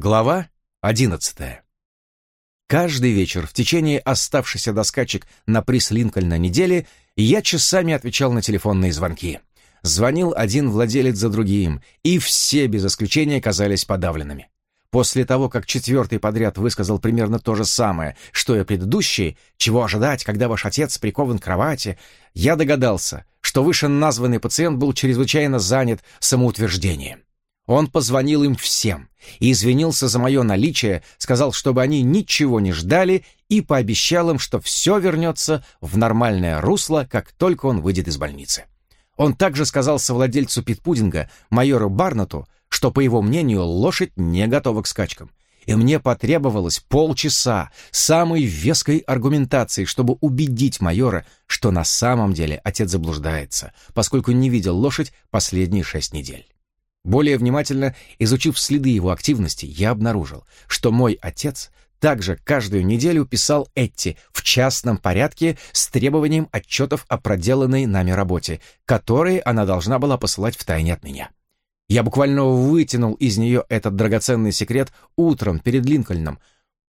Глава одиннадцатая. Каждый вечер в течение оставшейся до скачек на приз Линкольна недели я часами отвечал на телефонные звонки. Звонил один владелец за другим, и все без исключения казались подавленными. После того, как четвертый подряд высказал примерно то же самое, что и предыдущий, чего ожидать, когда ваш отец прикован к кровати, я догадался, что вышеназванный пациент был чрезвычайно занят самоутверждением. Он позвонил им всем и извинился за мое наличие, сказал, чтобы они ничего не ждали и пообещал им, что все вернется в нормальное русло, как только он выйдет из больницы. Он также сказал совладельцу питпудинга, майору Барнету, что, по его мнению, лошадь не готова к скачкам. И мне потребовалось полчаса самой веской аргументации, чтобы убедить майора, что на самом деле отец заблуждается, поскольку не видел лошадь последние шесть недель. Более внимательно изучив следы его активности, я обнаружил, что мой отец также каждую неделю писал Этти в частном порядке с требованием отчетов о проделанной нами работе, которые она должна была посылать втайне от меня. Я буквально вытянул из нее этот драгоценный секрет утром перед Линкольном,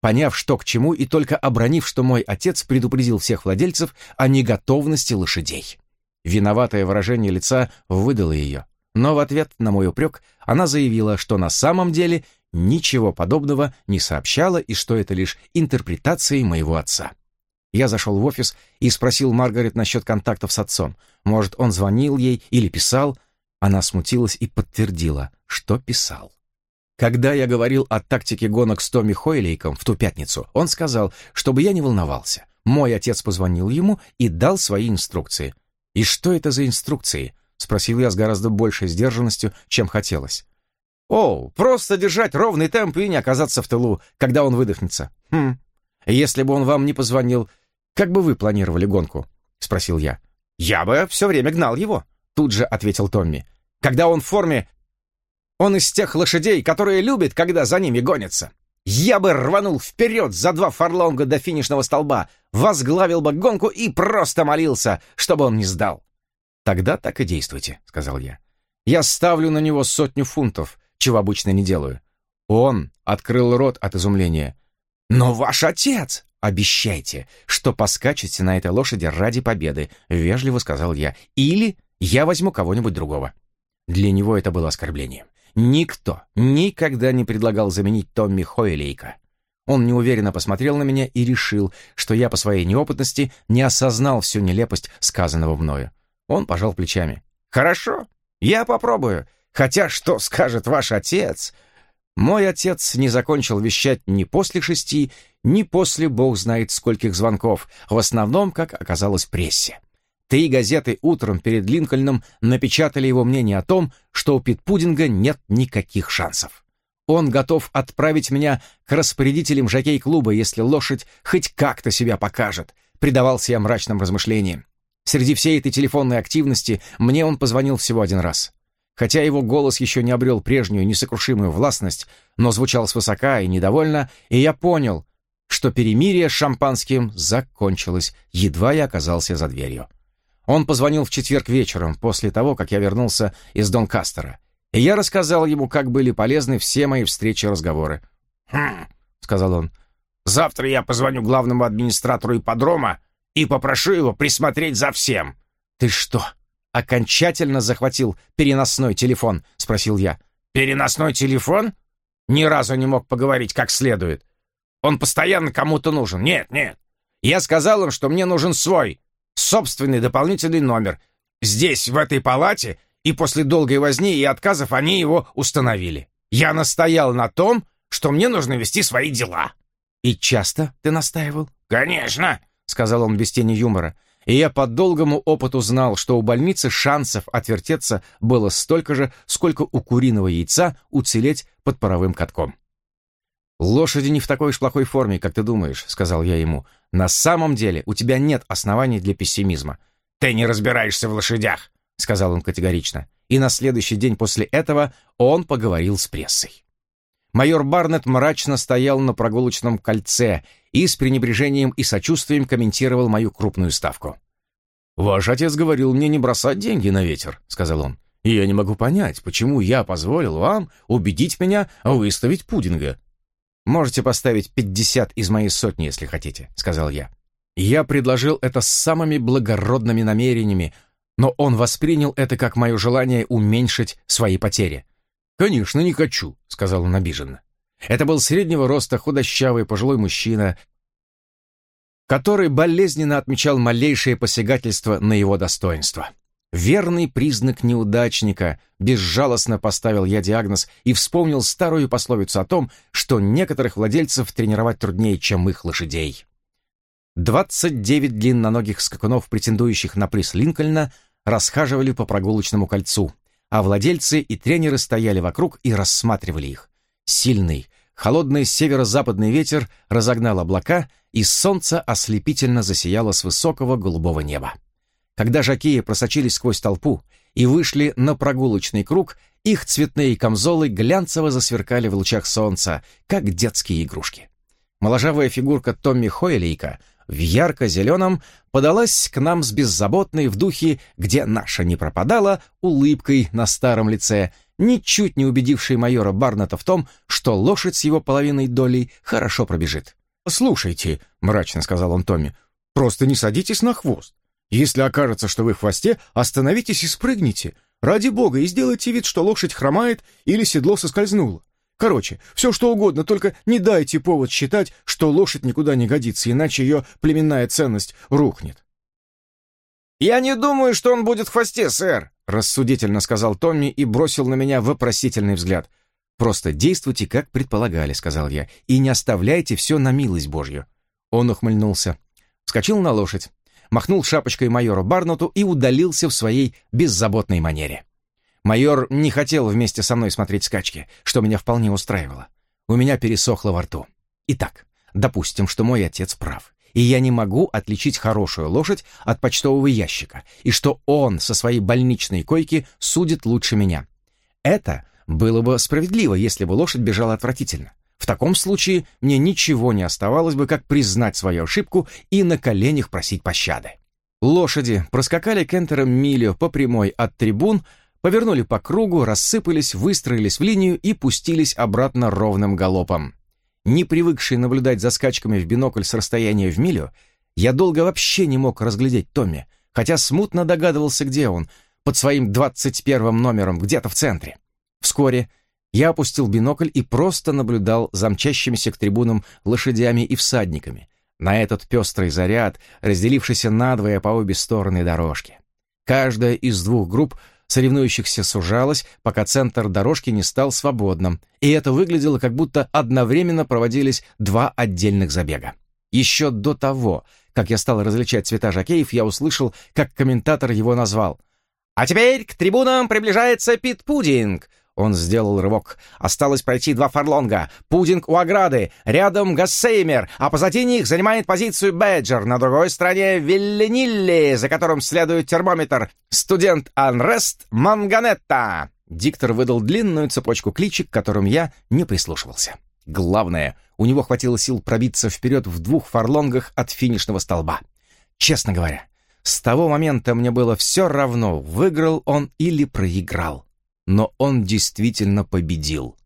поняв, что к чему, и только обронив, что мой отец предупредил всех владельцев о неготовности лошадей. Виноватое выражение лица выдало ее. Но в ответ на мой упрек она заявила, что на самом деле ничего подобного не сообщала и что это лишь интерпретации моего отца. Я зашел в офис и спросил Маргарет насчет контактов с отцом. Может, он звонил ей или писал. Она смутилась и подтвердила, что писал. Когда я говорил о тактике гонок с Томми Хойлейком в ту пятницу, он сказал, чтобы я не волновался. Мой отец позвонил ему и дал свои инструкции. И что это за инструкции? — спросил я с гораздо большей сдержанностью, чем хотелось. «О, просто держать ровный темп и не оказаться в тылу, когда он выдохнется. Хм. Если бы он вам не позвонил, как бы вы планировали гонку?» — спросил я. «Я бы все время гнал его», — тут же ответил Томми. «Когда он в форме, он из тех лошадей, которые любят, когда за ними гонятся. Я бы рванул вперед за два фарлонга до финишного столба, возглавил бы гонку и просто молился, чтобы он не сдал. «Тогда так и действуйте», — сказал я. «Я ставлю на него сотню фунтов, чего обычно не делаю». Он открыл рот от изумления. «Но ваш отец!» «Обещайте, что поскачете на этой лошади ради победы», — вежливо сказал я. «Или я возьму кого-нибудь другого». Для него это было оскорблением. Никто никогда не предлагал заменить Томми Хойлейка. Он неуверенно посмотрел на меня и решил, что я по своей неопытности не осознал всю нелепость сказанного мною. Он пожал плечами. «Хорошо, я попробую. Хотя что скажет ваш отец?» Мой отец не закончил вещать ни после шести, ни после бог знает скольких звонков, в основном, как оказалось, прессе. Три газеты утром перед Линкольном напечатали его мнение о том, что у Питпудинга нет никаких шансов. Он готов отправить меня к распорядителям жокей-клуба, если лошадь хоть как-то себя покажет, предавался я мрачным размышлениям. Среди всей этой телефонной активности мне он позвонил всего один раз. Хотя его голос еще не обрел прежнюю несокрушимую властность, но звучал свысока и недовольно, и я понял, что перемирие с шампанским закончилось, едва я оказался за дверью. Он позвонил в четверг вечером, после того, как я вернулся из Донкастера, и я рассказал ему, как были полезны все мои встречи и разговоры. «Хм», — сказал он, — «завтра я позвоню главному администратору ипподрома и попрошу его присмотреть за всем». «Ты что, окончательно захватил переносной телефон?» — спросил я. «Переносной телефон? Ни разу не мог поговорить как следует. Он постоянно кому-то нужен. Нет, нет. Я сказал им, что мне нужен свой, собственный дополнительный номер. Здесь, в этой палате, и после долгой возни и отказов они его установили. Я настоял на том, что мне нужно вести свои дела». «И часто ты настаивал?» «Конечно. — сказал он без тени юмора, и я по долгому опыту знал, что у больницы шансов отвертеться было столько же, сколько у куриного яйца уцелеть под паровым катком. «Лошади не в такой уж плохой форме, как ты думаешь», — сказал я ему. «На самом деле у тебя нет оснований для пессимизма». «Ты не разбираешься в лошадях», — сказал он категорично. И на следующий день после этого он поговорил с прессой. Майор Барнетт мрачно стоял на прогулочном кольце и с пренебрежением и сочувствием комментировал мою крупную ставку. «Ваш отец говорил мне не бросать деньги на ветер», — сказал он. и я не могу понять, почему я позволил вам убедить меня выставить пудинга». «Можете поставить пятьдесят из моей сотни, если хотите», — сказал я. Я предложил это с самыми благородными намерениями, но он воспринял это как мое желание уменьшить свои потери. «Конечно, не хочу», — сказал он обиженно. Это был среднего роста худощавый пожилой мужчина, который болезненно отмечал малейшее посягательство на его достоинство. Верный признак неудачника, безжалостно поставил я диагноз и вспомнил старую пословицу о том, что некоторых владельцев тренировать труднее, чем их лошадей. 29 длинноногих скакунов, претендующих на приз Линкольна, расхаживали по прогулочному кольцу, а владельцы и тренеры стояли вокруг и рассматривали их. Сильный, холодный северо-западный ветер разогнал облака, и солнце ослепительно засияло с высокого голубого неба. Когда жакеи просочились сквозь толпу и вышли на прогулочный круг, их цветные камзолы глянцево засверкали в лучах солнца, как детские игрушки. Моложавая фигурка Томми Хойлейка в ярко-зеленом подалась к нам с беззаботной в духе, где наша не пропадала, улыбкой на старом лице, ничуть не убедившей майора Барнета в том, что лошадь с его половиной долей хорошо пробежит. «Слушайте», — мрачно сказал он Томми, — «просто не садитесь на хвост. Если окажется, что вы в хвосте, остановитесь и спрыгните. Ради бога, и сделайте вид, что лошадь хромает или седло соскользнуло. Короче, все что угодно, только не дайте повод считать, что лошадь никуда не годится, иначе ее племенная ценность рухнет. «Я не думаю, что он будет в хвосте, сэр», — рассудительно сказал Томми и бросил на меня вопросительный взгляд. «Просто действуйте, как предполагали», — сказал я, — «и не оставляйте все на милость Божью». Он ухмыльнулся, вскочил на лошадь, махнул шапочкой майору Барноту и удалился в своей беззаботной манере. Майор не хотел вместе со мной смотреть скачки, что меня вполне устраивало. У меня пересохло во рту. Итак, допустим, что мой отец прав, и я не могу отличить хорошую лошадь от почтового ящика, и что он со своей больничной койки судит лучше меня. Это было бы справедливо, если бы лошадь бежала отвратительно. В таком случае мне ничего не оставалось бы, как признать свою ошибку и на коленях просить пощады. Лошади проскакали Кентером милю по прямой от трибун, повернули по кругу, рассыпались, выстроились в линию и пустились обратно ровным галопом. Не привыкший наблюдать за скачками в бинокль с расстояния в милю, я долго вообще не мог разглядеть Томми, хотя смутно догадывался, где он, под своим двадцать первым номером, где-то в центре. Вскоре я опустил бинокль и просто наблюдал за мчащимися к трибунам лошадями и всадниками, на этот пестрый заряд, разделившийся надвое по обе стороны дорожки. Каждая из двух групп соревнующихся сужалась, пока центр дорожки не стал свободным, и это выглядело, как будто одновременно проводились два отдельных забега. Еще до того, как я стал различать цвета жакеев, я услышал, как комментатор его назвал. «А теперь к трибунам приближается Пит Пудинг, он сделал рывок. Осталось пройти два фарлонга. Пудинг у ограды. Рядом Гассеймер, а позади них занимает позицию Бэджер. На другой стороне Вилленилли, за которым следует термометр. Студент Анрест Манганетта. Диктор выдал длинную цепочку кличек, к которым я не прислушивался. Главное, у него хватило сил пробиться вперед в двух фарлонгах от финишного столба. Честно говоря, с того момента мне было все равно, выиграл он или проиграл но он действительно победил.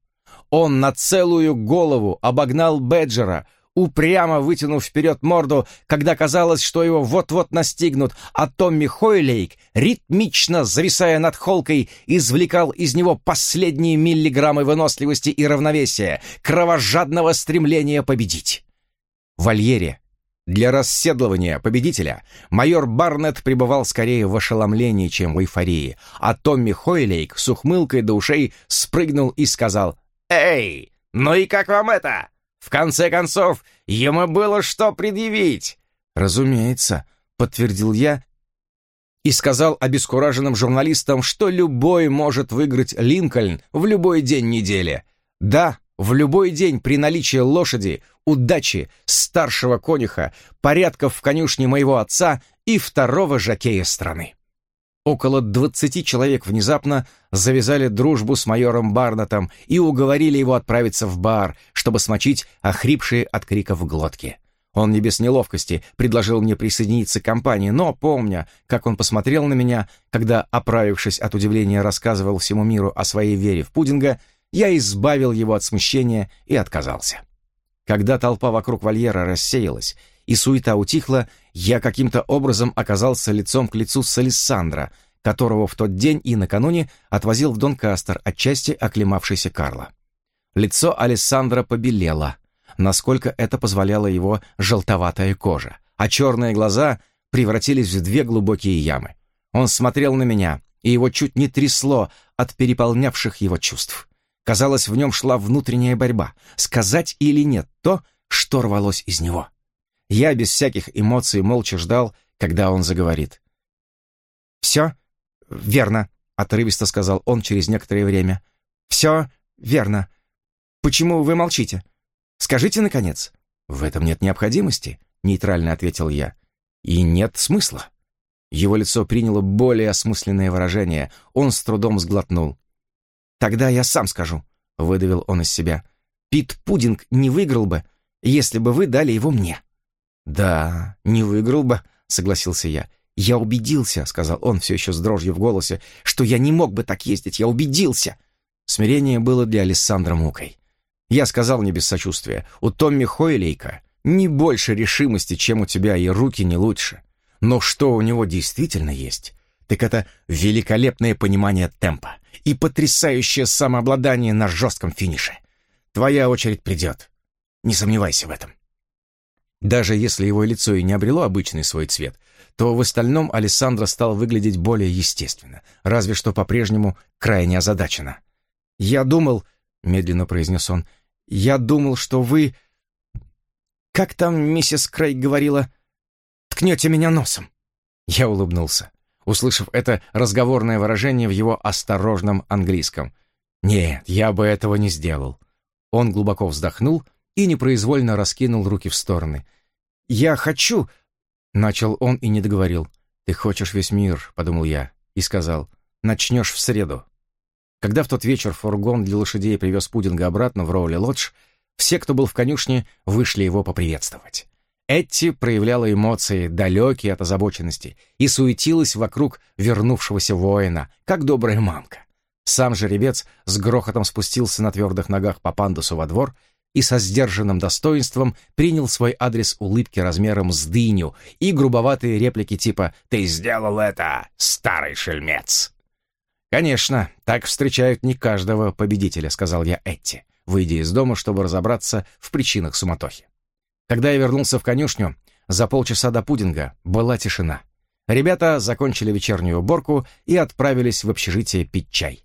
Он на целую голову обогнал Беджера, упрямо вытянув вперед морду, когда казалось, что его вот-вот настигнут, а Томми Хойлейк, ритмично зависая над холкой, извлекал из него последние миллиграммы выносливости и равновесия, кровожадного стремления победить. Вольере для расседлывания победителя майор Барнетт пребывал скорее в ошеломлении, чем в эйфории, а Томми Хойлейк с ухмылкой до ушей спрыгнул и сказал «Эй, ну и как вам это? В конце концов, ему было что предъявить!» «Разумеется», — подтвердил я и сказал обескураженным журналистам, что любой может выиграть Линкольн в любой день недели. Да, в любой день при наличии лошади, удачи, старшего конюха, порядков в конюшне моего отца и второго жакея страны. Около двадцати человек внезапно завязали дружбу с майором Барнетом и уговорили его отправиться в бар, чтобы смочить охрипшие от криков глотки. Он не без неловкости предложил мне присоединиться к компании, но, помня, как он посмотрел на меня, когда, оправившись от удивления, рассказывал всему миру о своей вере в пудинга, я избавил его от смущения и отказался. Когда толпа вокруг вольера рассеялась и суета утихла, я каким-то образом оказался лицом к лицу с Алессандро, которого в тот день и накануне отвозил в Донкастер, отчасти оклемавшийся Карла. Лицо Алессандра побелело, насколько это позволяла его желтоватая кожа, а черные глаза превратились в две глубокие ямы. Он смотрел на меня, и его чуть не трясло от переполнявших его чувств. Казалось, в нем шла внутренняя борьба, сказать или нет то, что рвалось из него. Я без всяких эмоций молча ждал, когда он заговорит. «Все верно», — отрывисто сказал он через некоторое время. «Все верно. Почему вы молчите? Скажите, наконец». «В этом нет необходимости», — нейтрально ответил я. «И нет смысла». Его лицо приняло более осмысленное выражение. Он с трудом сглотнул. «Тогда я сам скажу», — выдавил он из себя. «Пит Пудинг не выиграл бы, если бы вы дали его мне». «Да, не выиграл бы», — согласился я. «Я убедился», — сказал он все еще с дрожью в голосе, «что я не мог бы так ездить. Я убедился». Смирение было для Александра мукой. Я сказал не без сочувствия, у Томми Хойлейка не больше решимости, чем у тебя, и руки не лучше. Но что у него действительно есть, так это великолепное понимание темпа и потрясающее самообладание на жестком финише. Твоя очередь придет. Не сомневайся в этом. Даже если его лицо и не обрело обычный свой цвет, то в остальном Александра стал выглядеть более естественно, разве что по-прежнему крайне озадаченно. «Я думал», — медленно произнес он, — «я думал, что вы...» «Как там миссис Крейг говорила? Ткнете меня носом?» Я улыбнулся услышав это разговорное выражение в его осторожном английском. «Нет, я бы этого не сделал». Он глубоко вздохнул и непроизвольно раскинул руки в стороны. «Я хочу...» — начал он и не договорил. «Ты хочешь весь мир», — подумал я, и сказал. «Начнешь в среду». Когда в тот вечер фургон для лошадей привез пудинга обратно в Роули-Лодж, все, кто был в конюшне, вышли его поприветствовать. Этти проявляла эмоции, далекие от озабоченности, и суетилась вокруг вернувшегося воина, как добрая мамка. Сам жеребец с грохотом спустился на твердых ногах по пандусу во двор и со сдержанным достоинством принял свой адрес улыбки размером с дыню и грубоватые реплики типа «Ты сделал это, старый шельмец!» «Конечно, так встречают не каждого победителя», — сказал я Этти, выйдя из дома, чтобы разобраться в причинах суматохи. Когда я вернулся в конюшню, за полчаса до пудинга была тишина. Ребята закончили вечернюю уборку и отправились в общежитие пить чай.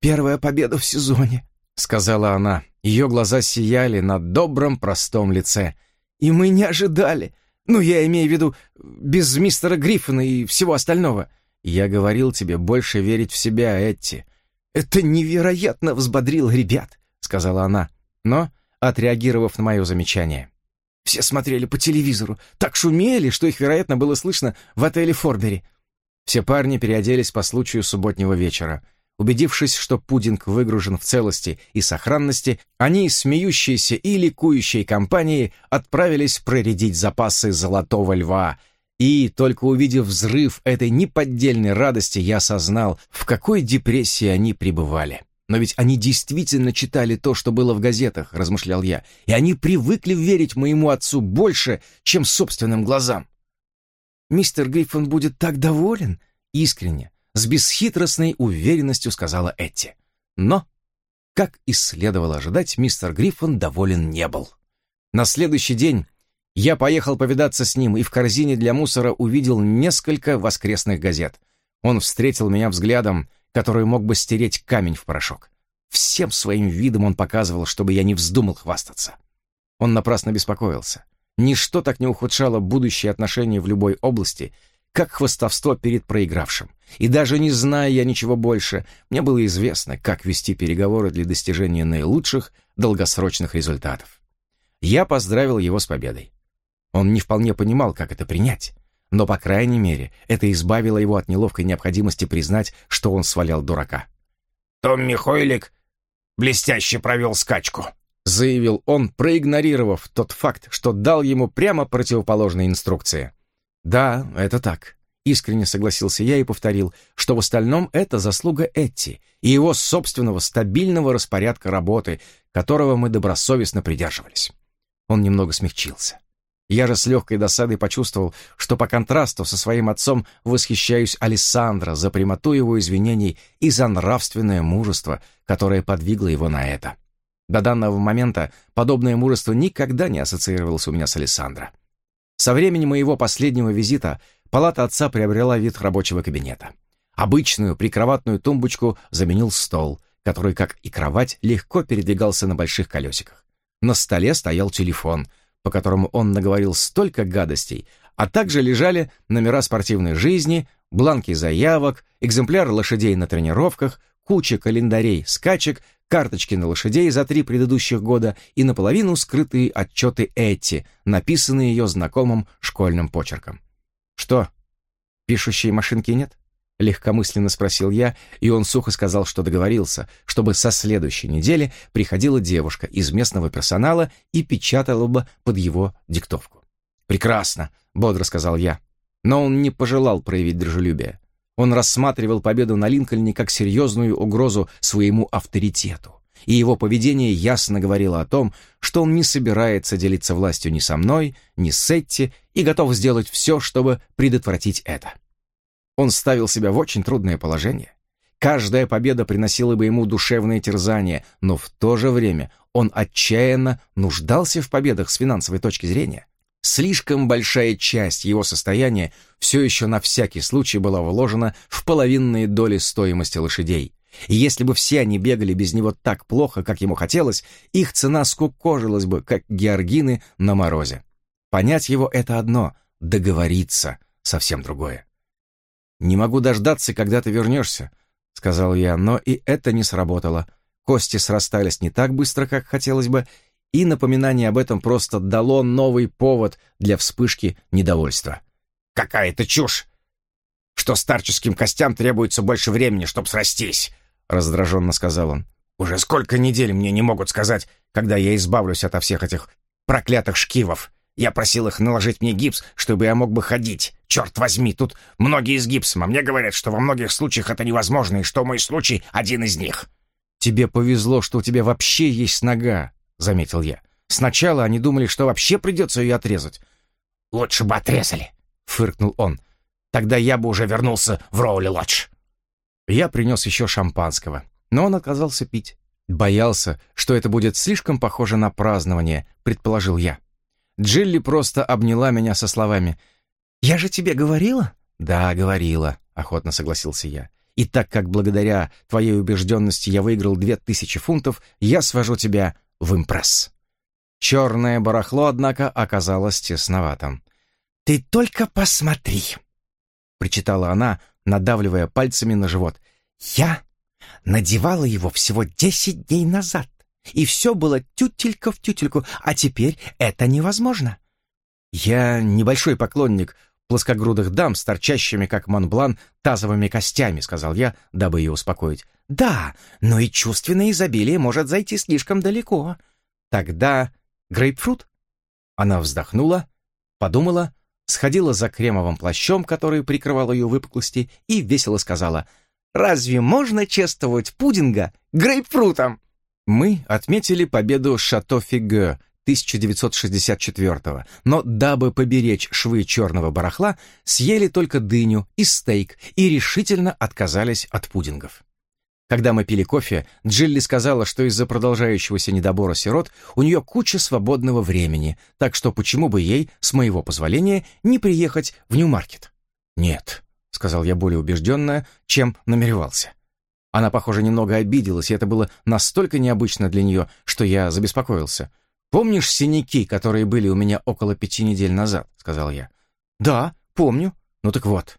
«Первая победа в сезоне», — сказала она. Ее глаза сияли на добром, простом лице. «И мы не ожидали. Ну, я имею в виду, без мистера Гриффина и всего остального. Я говорил тебе больше верить в себя, Этти. Это невероятно взбодрило ребят», — сказала она, но, отреагировав на мое замечание, все смотрели по телевизору, так шумели, что их, вероятно, было слышно в отеле Форбери. Все парни переоделись по случаю субботнего вечера. Убедившись, что пудинг выгружен в целости и сохранности, они, смеющиеся и ликующие компании, отправились проредить запасы золотого льва. И, только увидев взрыв этой неподдельной радости, я осознал, в какой депрессии они пребывали. Но ведь они действительно читали то, что было в газетах, размышлял я, и они привыкли верить моему отцу больше, чем собственным глазам. Мистер Гриффин будет так доволен, искренне, с бесхитростной уверенностью сказала Этти. Но, как и следовало ожидать, мистер Гриффин доволен не был. На следующий день я поехал повидаться с ним и в корзине для мусора увидел несколько воскресных газет. Он встретил меня взглядом, который мог бы стереть камень в порошок. Всем своим видом он показывал, чтобы я не вздумал хвастаться. Он напрасно беспокоился. Ничто так не ухудшало будущие отношения в любой области, как хвастовство перед проигравшим. И даже не зная я ничего больше, мне было известно, как вести переговоры для достижения наилучших долгосрочных результатов. Я поздравил его с победой. Он не вполне понимал, как это принять, но, по крайней мере, это избавило его от неловкой необходимости признать, что он свалял дурака. «Томми Хойлик блестяще провел скачку», заявил он, проигнорировав тот факт, что дал ему прямо противоположные инструкции. «Да, это так», — искренне согласился я и повторил, что в остальном это заслуга Этти и его собственного стабильного распорядка работы, которого мы добросовестно придерживались. Он немного смягчился. Я же с легкой досадой почувствовал, что по контрасту со своим отцом восхищаюсь Алессандро за прямоту его извинений и за нравственное мужество, которое подвигло его на это. До данного момента подобное мужество никогда не ассоциировалось у меня с Алессандро. Со времени моего последнего визита палата отца приобрела вид рабочего кабинета. Обычную прикроватную тумбочку заменил стол, который, как и кровать, легко передвигался на больших колесиках. На столе стоял телефон, по которому он наговорил столько гадостей, а также лежали номера спортивной жизни, бланки заявок, экземпляр лошадей на тренировках, куча календарей скачек, карточки на лошадей за три предыдущих года и наполовину скрытые отчеты Этти, написанные ее знакомым школьным почерком. «Что, пишущей машинки нет?» — легкомысленно спросил я, и он сухо сказал, что договорился, чтобы со следующей недели приходила девушка из местного персонала и печатала бы под его диктовку. «Прекрасно», — бодро сказал я. Но он не пожелал проявить дружелюбие. Он рассматривал победу на Линкольне как серьезную угрозу своему авторитету, и его поведение ясно говорило о том, что он не собирается делиться властью ни со мной, ни с Сетти и готов сделать все, чтобы предотвратить это. Он ставил себя в очень трудное положение. Каждая победа приносила бы ему душевное терзание, но в то же время он отчаянно нуждался в победах с финансовой точки зрения. Слишком большая часть его состояния все еще на всякий случай была вложена в половинные доли стоимости лошадей. И если бы все они бегали без него так плохо, как ему хотелось, их цена скукожилась бы, как георгины на морозе. Понять его — это одно, договориться — совсем другое. «Не могу дождаться, когда ты вернешься», — сказал я, но и это не сработало. Кости срастались не так быстро, как хотелось бы, и напоминание об этом просто дало новый повод для вспышки недовольства. «Какая-то чушь! Что старческим костям требуется больше времени, чтобы срастись!» — раздраженно сказал он. «Уже сколько недель мне не могут сказать, когда я избавлюсь от всех этих проклятых шкивов. Я просил их наложить мне гипс, чтобы я мог бы ходить. Черт возьми, тут многие с гипсом, а мне говорят, что во многих случаях это невозможно, и что мой случай один из них». «Тебе повезло, что у тебя вообще есть нога», — заметил я. «Сначала они думали, что вообще придется ее отрезать». «Лучше бы отрезали», — фыркнул он. «Тогда я бы уже вернулся в Роули-Лодж». Я принес еще шампанского, но он отказался пить. Боялся, что это будет слишком похоже на празднование, предположил я. Джилли просто обняла меня со словами «Я же тебе говорила?» «Да, говорила», — охотно согласился я. «И так как благодаря твоей убежденности я выиграл две тысячи фунтов, я свожу тебя в импресс». Черное барахло, однако, оказалось тесноватым. «Ты только посмотри!» — причитала она, надавливая пальцами на живот. «Я надевала его всего десять дней назад, и все было тютелька в тютельку, а теперь это невозможно». «Я небольшой поклонник плоскогрудых дам с торчащими, как Монблан, тазовыми костями», — сказал я, дабы ее успокоить. «Да, но и чувственное изобилие может зайти слишком далеко». «Тогда грейпфрут?» Она вздохнула, подумала, сходила за кремовым плащом, который прикрывал ее выпуклости, и весело сказала, «Разве можно чествовать пудинга грейпфрутом?» Мы отметили победу Шато Фиге 1964 но дабы поберечь швы черного барахла, съели только дыню и стейк и решительно отказались от пудингов. Когда мы пили кофе, Джилли сказала, что из-за продолжающегося недобора сирот у нее куча свободного времени, так что почему бы ей, с моего позволения, не приехать в Нью-Маркет? «Нет», — сказал я более убежденно, чем намеревался. Она, похоже, немного обиделась, и это было настолько необычно для нее, что я забеспокоился. «Помнишь синяки, которые были у меня около пяти недель назад?» — сказал я. «Да, помню. Ну так вот.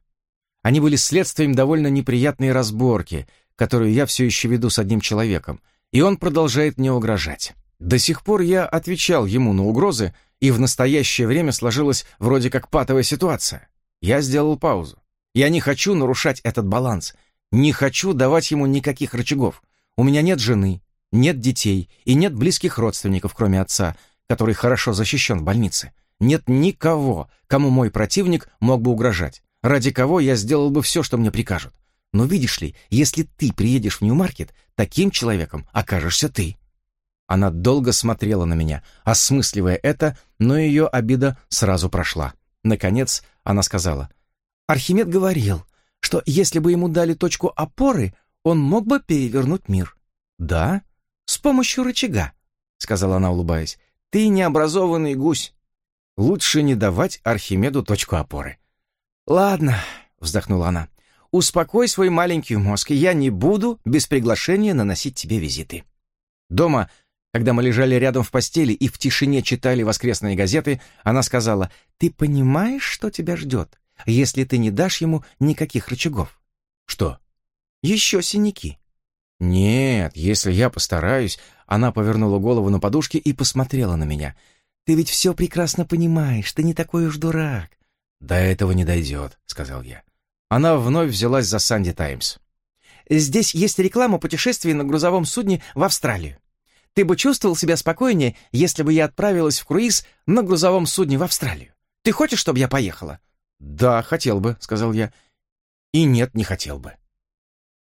Они были следствием довольно неприятной разборки, которую я все еще веду с одним человеком, и он продолжает мне угрожать. До сих пор я отвечал ему на угрозы, и в настоящее время сложилась вроде как патовая ситуация. Я сделал паузу. Я не хочу нарушать этот баланс, не хочу давать ему никаких рычагов. У меня нет жены, Нет детей и нет близких родственников, кроме отца, который хорошо защищен в больнице. Нет никого, кому мой противник мог бы угрожать, ради кого я сделал бы все, что мне прикажут. Но видишь ли, если ты приедешь в Нью-Маркет, таким человеком окажешься ты». Она долго смотрела на меня, осмысливая это, но ее обида сразу прошла. Наконец она сказала, «Архимед говорил, что если бы ему дали точку опоры, он мог бы перевернуть мир». «Да? С помощью рычага», — сказала она, улыбаясь. «Ты необразованный гусь. Лучше не давать Архимеду точку опоры». «Ладно», — вздохнула она, — «успокой свой маленький мозг, и я не буду без приглашения наносить тебе визиты». Дома, когда мы лежали рядом в постели и в тишине читали воскресные газеты, она сказала, «Ты понимаешь, что тебя ждет, если ты не дашь ему никаких рычагов?» «Что?» «Еще синяки». «Нет, если я постараюсь...» Она повернула голову на подушке и посмотрела на меня. «Ты ведь все прекрасно понимаешь, ты не такой уж дурак». «До этого не дойдет», — сказал я. Она вновь взялась за «Санди Таймс». «Здесь есть реклама путешествий на грузовом судне в Австралию. Ты бы чувствовал себя спокойнее, если бы я отправилась в круиз на грузовом судне в Австралию. Ты хочешь, чтобы я поехала?» «Да, хотел бы», — сказал я. «И нет, не хотел бы».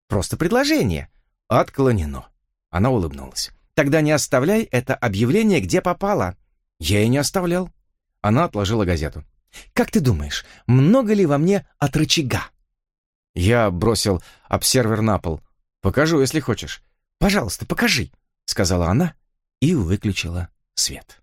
«Просто предложение», «Отклонено». Она улыбнулась. «Тогда не оставляй это объявление, где попало». «Я и не оставлял». Она отложила газету. «Как ты думаешь, много ли во мне от рычага?» Я бросил обсервер на пол. «Покажу, если хочешь». «Пожалуйста, покажи», — сказала она и выключила свет.